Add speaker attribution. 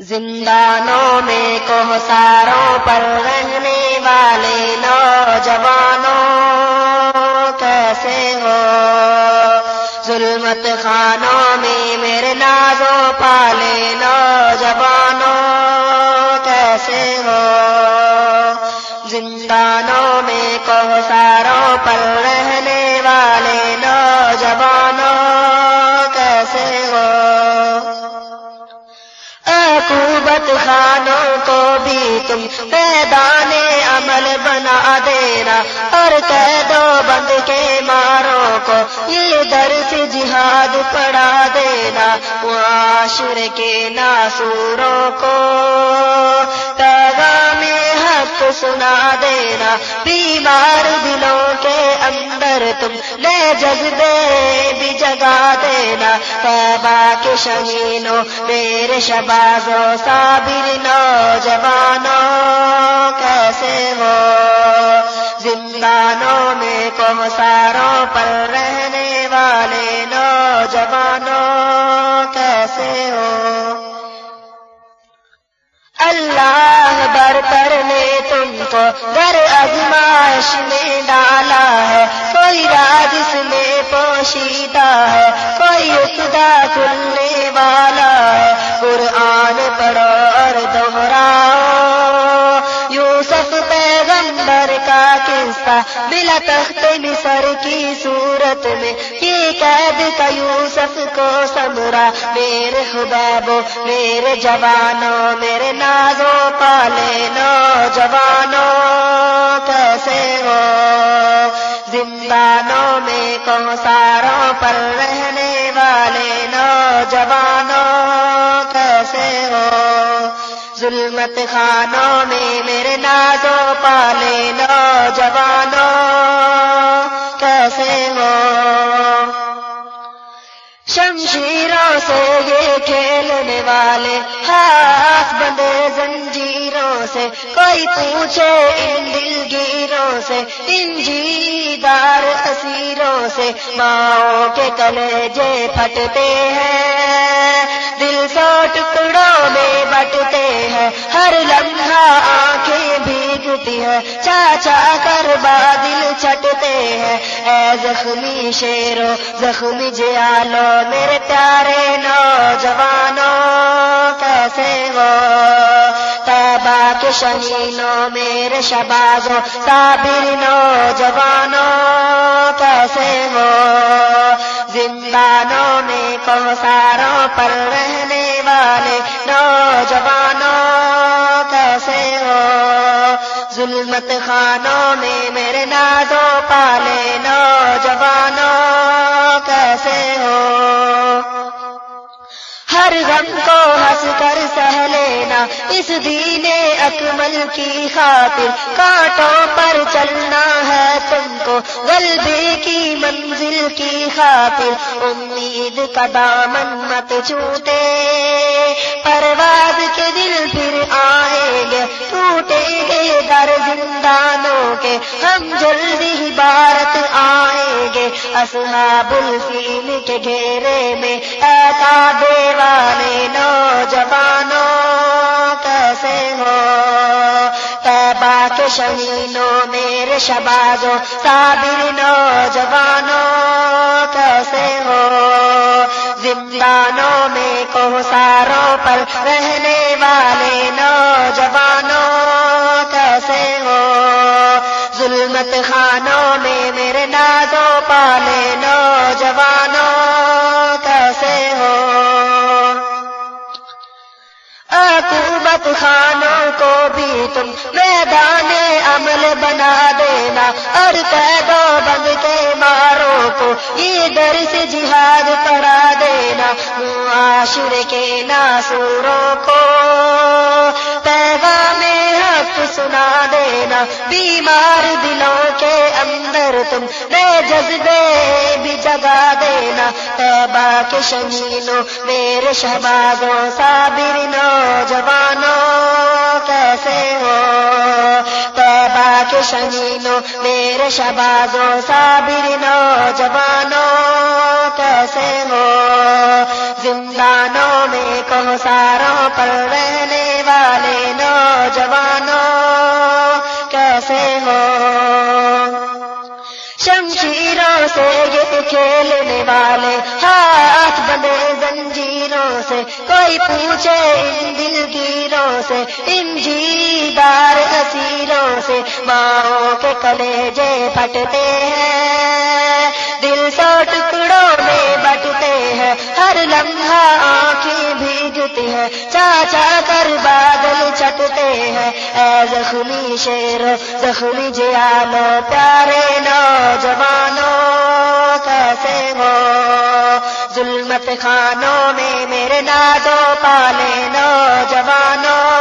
Speaker 1: زندانوں میں کوہساروں پر رہنے والے نوجوانوں کیسے ہو؟ ظلمت خانوں میں میرے نازوں پالے نوجوانوں کیسے ہو؟ زندانوں میں تم میدان عمل بنا دینا اور قیدو بند کے ماروں کو یہ درس جہاد پڑھا دینا معاشر کے ناسوروں کو پیغام حق سنا دینا، بیمار دلوں کے اندر تم نئے جذبے بھی جگا دینا۔ تیبا کے شہینوں میرے شبازوں صابر نوجوانوں، کیسے ہو زندانوں میں کوساروں پر رہنے والے نوجوانوں، کیسے ہو اللہ برتر نے کو در ازمائش میں ڈالا ہے، کوئی راج اس میں پوشیدہ ہے، کوئی اقدا کھلنے والا ہے۔ قرآن پڑھو اور دوہراؤ یوسف پیغمبر کا قصہ ملا تخت مصر کی صورت میں، یہ قید کا یوسف کو سمرا، میرے خبابو میرے جوانوں میرے نازوں پالے نو نوجوانوں کیسے ہو؟ زندانوں میں کوساروں پر رہنے والے نوجوانوں کیسے ہو؟ ظلمت خانوں میں میرے نازوں پالے نوجوانوں شمشیروں سے یہ کھیلنے والے ہاتھ بندے زنجیروں سے، کوئی پوچھے ان دلگیروں سے ان جیدار اسیروں سے ماؤں کے کلیجے پھٹتے ہیں۔ دل سو ٹکڑوں میں بٹتے ہیں، ہر لمحہ آنکھیں بھیگتی ہے چاچا کر بادل چھٹتے ہیں۔ اے زخمی شیرو زخمی جیالو میرے پیارے نوجوانوں، کیسے ہو؟ تیبا کے شنینوں، میرے شبازوں، صابر نوجوانوں، کیسے ہو؟ زندانوں میں کوساروں پر رہنے والے نوجوانوں، کیسے ہو؟ ظلمت خانوں میں میرے نازوں پالے نوجوانوں، کیسے ہو؟ ہر غم کو ہنس کر سہ لینا، اس دین اکمل کی خاطر، کانٹوں پر چلنا ہے تم کو، غلبے کی منزل کی خاطر۔ امید کا دامن مت چھوٹے، پرواز کے دل پھر آئیں گے الفیل کے گھیرے میں ایسا دیوانے نوجوانوں، کیسے ہو؟ تیبا کے شہینوں، میرے شبازوں صابر نوجوانوں، کیسے ہو؟ زندانوں میں کوساروں پر رہنے والے نوجوانوں، کیسے ہو؟ ظلمت خانوں تم میدان عمل بنا دینا اور کہہ دو بند کے ماروں کو یہ درس جہاد کرا دینا۔ معاشرے کے ناسوروں کو پیغام حق سنا دینا۔ بیمار دلوں کے اندر تم نئے جذبے بھی جگا دینا۔ تیبا کے شمینوں، میرے شہبازوں صابر نوجوانوں کے شمینوں میرے شہبازوں صابر نوجوانوں کیسے ہو؟ زندانوں میں کوساروں پر رہ نوجوانوں، کیسے ہو؟ شمشیروں سے یہ کھیلنے والے، ہاتھ بندے زنجیروں سے، کوئی پوچھے ان دل گیروں سے ان جیدار ماں کے کلیجے پھٹتے ہیں۔ دل سو ٹکڑوں میں بٹتے ہیں۔ ہر لمحہ آنکھیں بھیگتی ہیں۔ چاچا کر بادل چٹتے ہیں۔ اے زخمی شیر، زخمی جیالو پیارے نوجوانوں، کیسے ہو؟ ظلمت خانوں میں میرے نادو پالے نوجوانوں۔